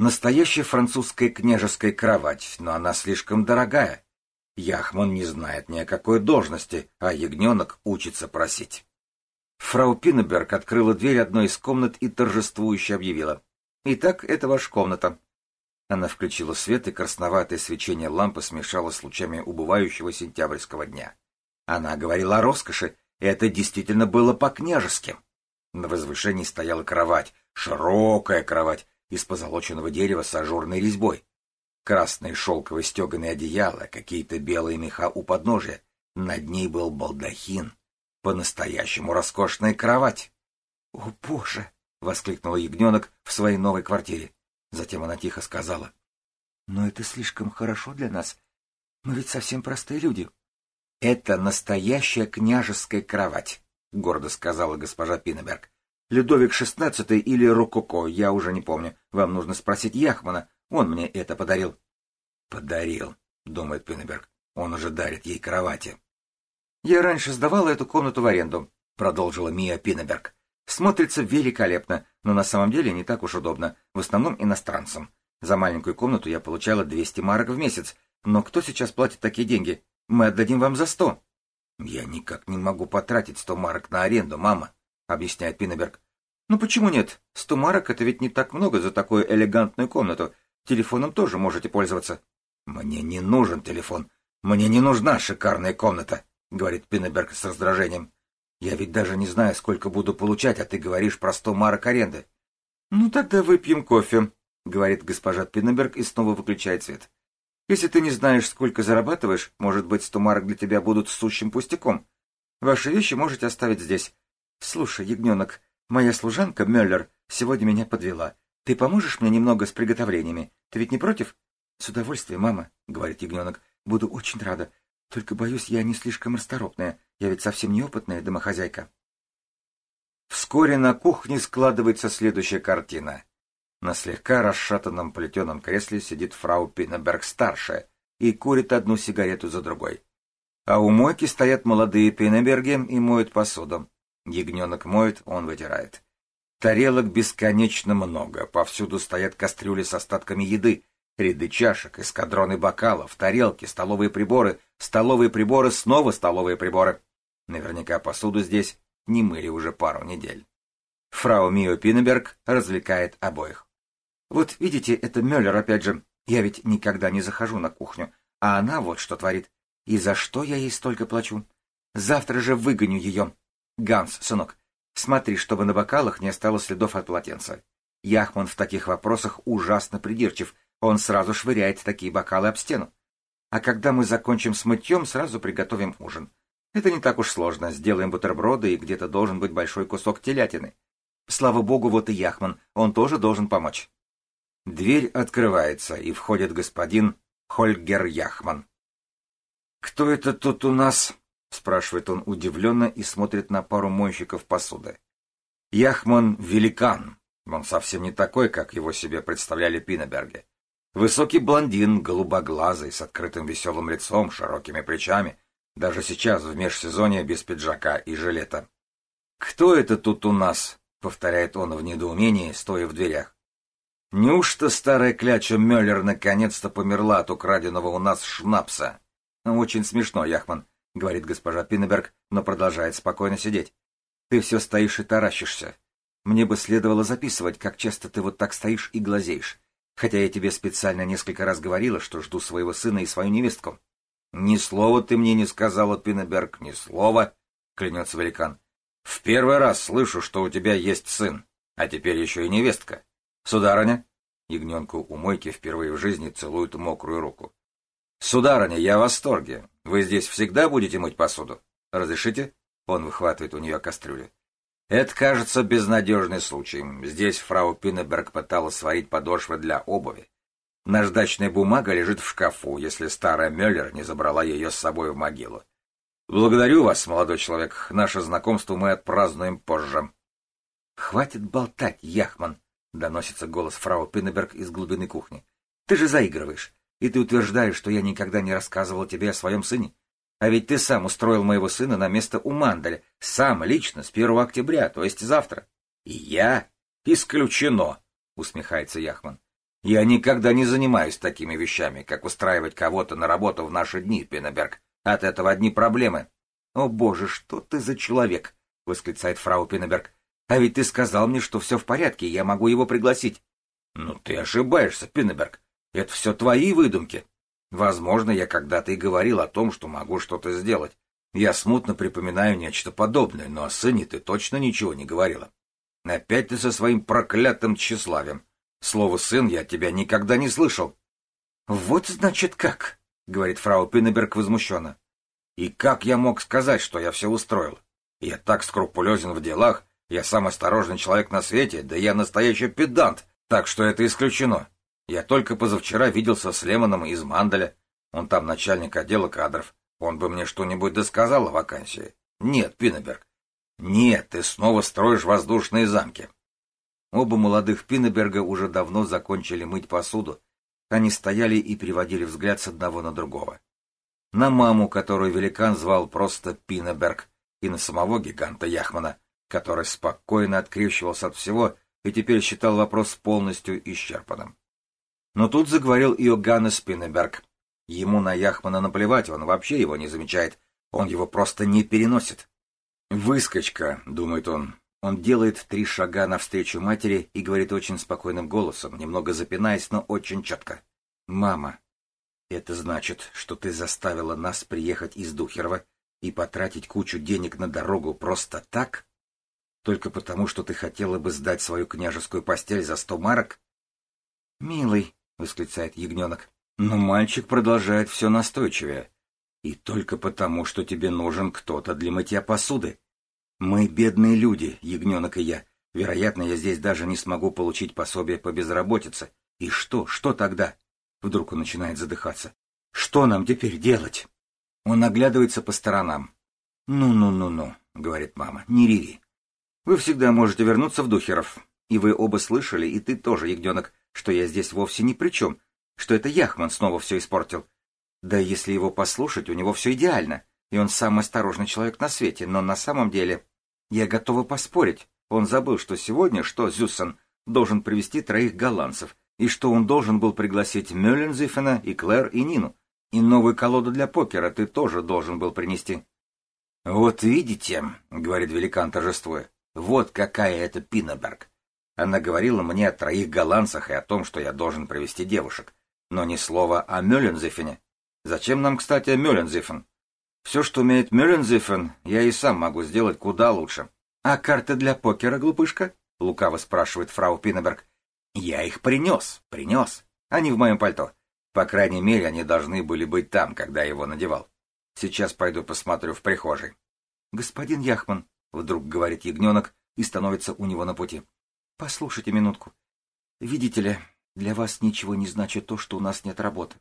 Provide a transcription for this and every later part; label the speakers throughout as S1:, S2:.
S1: Настоящая французская княжеская кровать, но она слишком дорогая. Яхман не знает ни о какой должности, а ягненок учится просить. Фрау Пиннеберг открыла дверь одной из комнат и торжествующе объявила. «Итак, это ваша комната». Она включила свет, и красноватое свечение лампы смешалось с лучами убывающего сентябрьского дня. Она говорила о роскоши, и это действительно было по-княжески. На возвышении стояла кровать, широкая кровать, из позолоченного дерева с ажурной резьбой. Красные шелковые стеганые одеяла, какие-то белые меха у подножия. Над ней был балдахин. По-настоящему роскошная кровать. — О, Боже! — воскликнула ягненок в своей новой квартире. Затем она тихо сказала. — Но это слишком хорошо для нас. Мы ведь совсем простые люди. — Это настоящая княжеская кровать, — гордо сказала госпожа Пиннеберг. Людовик XVI или Рококо, я уже не помню. Вам нужно спросить Яхмана. Он мне это подарил. Подарил, думает Пиннеберг. Он уже дарит ей кровати. Я раньше сдавала эту комнату в аренду, продолжила Мия Пиннеберг. Смотрится великолепно, но на самом деле не так уж удобно, в основном иностранцам. За маленькую комнату я получала 200 марок в месяц, но кто сейчас платит такие деньги? Мы отдадим вам за 100. Я никак не могу потратить 100 марок на аренду, мама, объясняет Пиннеберг. Ну почему нет? Сто марок — это ведь не так много за такую элегантную комнату. Телефоном тоже можете пользоваться. Мне не нужен телефон. Мне не нужна шикарная комната, говорит Пиннеберг с раздражением. Я ведь даже не знаю, сколько буду получать, а ты говоришь про сто марок аренды. Ну тогда выпьем кофе, говорит госпожа Пиннеберг и снова выключает свет. Если ты не знаешь, сколько зарабатываешь, может быть, сто марок для тебя будут сущим пустяком. Ваши вещи можете оставить здесь. Слушай, ягненок, моя служанка Мюллер сегодня меня подвела. Ты поможешь мне немного с приготовлениями? Ты ведь не против? С удовольствием, мама, говорит ягненок. Буду очень рада. Только боюсь, я не слишком расторопная. Я ведь совсем неопытная домохозяйка. Вскоре на кухне складывается следующая картина. На слегка расшатанном плетеном кресле сидит фрау Пиннеберг-старшая и курит одну сигарету за другой. А у мойки стоят молодые Пиннеберги и моют посуду. Ягненок моет, он вытирает. Тарелок бесконечно много, повсюду стоят кастрюли с остатками еды, ряды чашек, эскадроны бокалов, тарелки, столовые приборы, столовые приборы, снова столовые приборы. Наверняка посуду здесь не мыли уже пару недель. Фрау Мио Пиннеберг развлекает обоих. Вот видите, это Мюллер опять же. Я ведь никогда не захожу на кухню, а она вот что творит. И за что я ей столько плачу? Завтра же выгоню ее. Ганс, сынок, смотри, чтобы на бокалах не осталось следов от полотенца. Яхман в таких вопросах ужасно придирчив, он сразу швыряет такие бокалы об стену. А когда мы закончим с мытьем, сразу приготовим ужин. Это не так уж сложно, сделаем бутерброды, и где-то должен быть большой кусок телятины. Слава богу, вот и Яхман, он тоже должен помочь. Дверь открывается, и входит господин Хольгер Яхман. «Кто это тут у нас?» — спрашивает он удивленно и смотрит на пару мойщиков посуды. Яхман — великан. Он совсем не такой, как его себе представляли Пинеберги. Высокий блондин, голубоглазый, с открытым веселым лицом, широкими плечами, даже сейчас в межсезонье без пиджака и жилета. «Кто это тут у нас?» — повторяет он в недоумении, стоя в дверях. «Неужто старая кляча Мюллер наконец-то померла от украденного у нас шнапса?» «Очень смешно, Яхман. — говорит госпожа Пиннеберг, но продолжает спокойно сидеть. «Ты все стоишь и таращишься. Мне бы следовало записывать, как часто ты вот так стоишь и глазеешь. Хотя я тебе специально несколько раз говорила, что жду своего сына и свою невестку». «Ни слова ты мне не сказала, Пиннеберг, ни слова», — клянется великан. «В первый раз слышу, что у тебя есть сын, а теперь еще и невестка. Сударыня?» Ягненку у мойки впервые в жизни целует мокрую руку. «Сударыня, я в восторге. Вы здесь всегда будете мыть посуду? Разрешите?» Он выхватывает у нее кастрюлю. «Это, кажется, безнадежный случай. Здесь фрау Пиннеберг пыталась сварить подошвы для обуви. Наждачная бумага лежит в шкафу, если старая Мюллер не забрала ее с собой в могилу. Благодарю вас, молодой человек. Наше знакомство мы отпразднуем позже». «Хватит болтать, Яхман!» — доносится голос фрау Пиннеберг из глубины кухни. «Ты же заигрываешь. И ты утверждаешь, что я никогда не рассказывал тебе о своем сыне? А ведь ты сам устроил моего сына на место у Мандаля, сам лично, с 1 октября, то есть завтра. И я? Исключено, усмехается Яхман. Я никогда не занимаюсь такими вещами, как устраивать кого-то на работу в наши дни, Пиннеберг. От этого одни проблемы. — О боже, что ты за человек! — восклицает фрау Пиннеберг. — А ведь ты сказал мне, что все в порядке, я могу его пригласить. — Ну ты ошибаешься, Пиннеберг. Это все твои выдумки. Возможно, я когда-то и говорил о том, что могу что-то сделать. Я смутно припоминаю нечто подобное, но о сыне ты точно ничего не говорила. Опять ты со своим проклятым тщеславием. Слово «сын» я от тебя никогда не слышал. — Вот значит как, — говорит фрау Пиннеберг возмущенно. — И как я мог сказать, что я все устроил? Я так скрупулезен в делах, я самый осторожный человек на свете, да я настоящий педант, так что это исключено. Я только позавчера виделся с Лемоном из Мандаля. Он там начальник отдела кадров. Он бы мне что-нибудь досказал о вакансии. Нет, Пиннеберг. Нет, ты снова строишь воздушные замки. Оба молодых Пиннеберга уже давно закончили мыть посуду. Они стояли и переводили взгляд с одного на другого. На маму, которую великан звал просто Пиннеберг, и на самого гиганта Яхмана, который спокойно открещивался от всего и теперь считал вопрос полностью исчерпанным. Но тут заговорил Иоганнес Пиннеберг. Ему на Яхмана наплевать, он вообще его не замечает, он его просто не переносит. «Выскочка», — думает он. Он делает три шага навстречу матери и говорит очень спокойным голосом, немного запинаясь, но очень четко. «Мама, это значит, что ты заставила нас приехать из Духерова и потратить кучу денег на дорогу просто так? Только потому, что ты хотела бы сдать свою княжескую постель за сто марок?» «Милый», восклицает ягненок. Но мальчик продолжает все настойчивее. И только потому, что тебе нужен кто-то для мытья посуды. Мы бедные люди, ягненок и я. Вероятно, я здесь даже не смогу получить пособие по безработице. И что, что тогда? Вдруг он начинает задыхаться. Что нам теперь делать? Он оглядывается по сторонам. «Ну-ну-ну-ну», — говорит мама, — «не реви. Вы всегда можете вернуться в Духеров. И вы оба слышали, и ты тоже, ягненок, что я здесь вовсе ни при чем, что это Яхман снова все испортил. Да если его послушать, у него все идеально, и он самый осторожный человек на свете, но на самом деле я готова поспорить. Он забыл, что сегодня, что Зюссон должен привести троих голландцев, и что он должен был пригласить Мюллензифена и Клэр и Нину. И новую колоду для покера ты тоже должен был принести. — Вот видите, — говорит великан торжествуя, — вот какая это Пиннеберг. Она говорила мне о троих голландцах и о том, что я должен привести девушек, но ни слова о Мюллензифене. Зачем нам, кстати, Мюллензифен? Все, что умеет Мюллензифен, я и сам могу сделать куда лучше. А карты для покера, глупышка? Лукаво спрашивает фрау Пиннеберг. Я их принес, принес. Они в моем пальто. По крайней мере, они должны были быть там, когда я его надевал. Сейчас пойду посмотрю в прихожей. Господин Яхман, вдруг говорит ягненок и становится у него на пути. Послушайте минутку. Видите ли, для вас ничего не значит то, что у нас нет работы.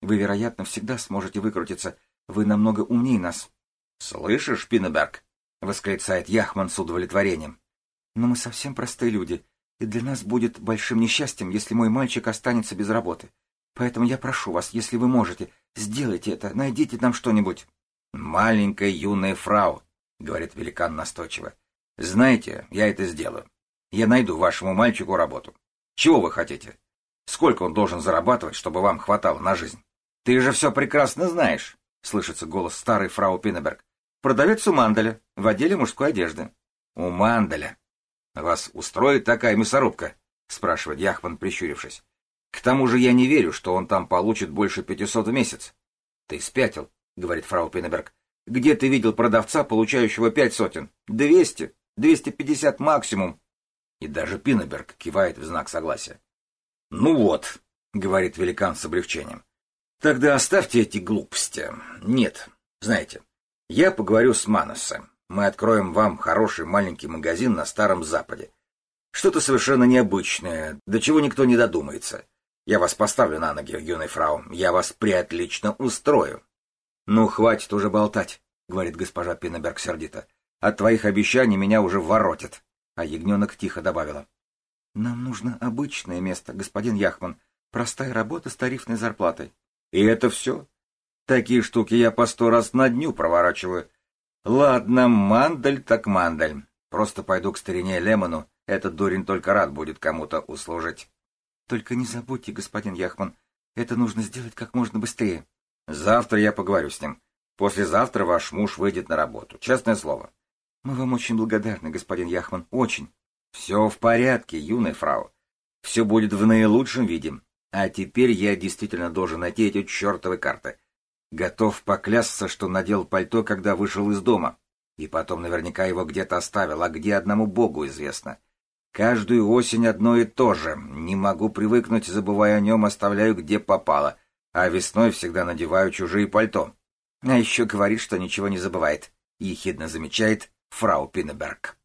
S1: Вы, вероятно, всегда сможете выкрутиться. Вы намного умнее нас. — Слышишь, Пиннеберг? — восклицает Яхман с удовлетворением. — Но мы совсем простые люди, и для нас будет большим несчастьем, если мой мальчик останется без работы. Поэтому я прошу вас, если вы можете, сделайте это, найдите нам что-нибудь. — Маленькая юная фрау, — говорит великан настойчиво. — Знаете, я это сделаю. Я найду вашему мальчику работу. Чего вы хотите? Сколько он должен зарабатывать, чтобы вам хватало на жизнь? Ты же все прекрасно знаешь, — слышится голос старой фрау Пиннеберг. Продавец у Мандаля, в отделе мужской одежды. У Мандаля. Вас устроит такая мясорубка? — спрашивает Яхман, прищурившись. К тому же я не верю, что он там получит больше пятисот в месяц. Ты спятил, — говорит фрау Пиннеберг. Где ты видел продавца, получающего пять сотен? Двести, двести пятьдесят максимум. И даже Пиннеберг кивает в знак согласия. «Ну вот», — говорит великан с облегчением, — «тогда оставьте эти глупости. Нет, знаете, я поговорю с Маносом. Мы откроем вам хороший маленький магазин на Старом Западе. Что-то совершенно необычное, до чего никто не додумается. Я вас поставлю на ноги, юный фрау, я вас приотлично устрою». «Ну, хватит уже болтать», — говорит госпожа Пиннеберг сердито. «От твоих обещаний меня уже воротит». А ягненок тихо добавила. — Нам нужно обычное место, господин Яхман. Простая работа с тарифной зарплатой. — И это все? Такие штуки я по сто раз на дню проворачиваю. Ладно, мандаль так мандаль. Просто пойду к старине Лемону. Этот дурень только рад будет кому-то услужить.
S2: Только не забудьте, господин Яхман, это нужно сделать как можно быстрее.
S1: Завтра я поговорю с ним. Послезавтра ваш муж выйдет на работу. Честное слово.
S2: Мы вам очень благодарны, господин Яхман, очень.
S1: Все в порядке, юная фрау. Все будет в наилучшем виде. А теперь я действительно должен найти эти чертовы карты. Готов поклясться, что надел пальто, когда вышел из дома. И потом наверняка его где-то оставил, а где одному богу известно. Каждую осень одно и то же. Не могу привыкнуть, забывая о нем, оставляю где попало. А весной всегда надеваю чужие пальто.
S2: А еще говорит, что ничего не забывает. Ехидно замечает фрау Пиннеберг.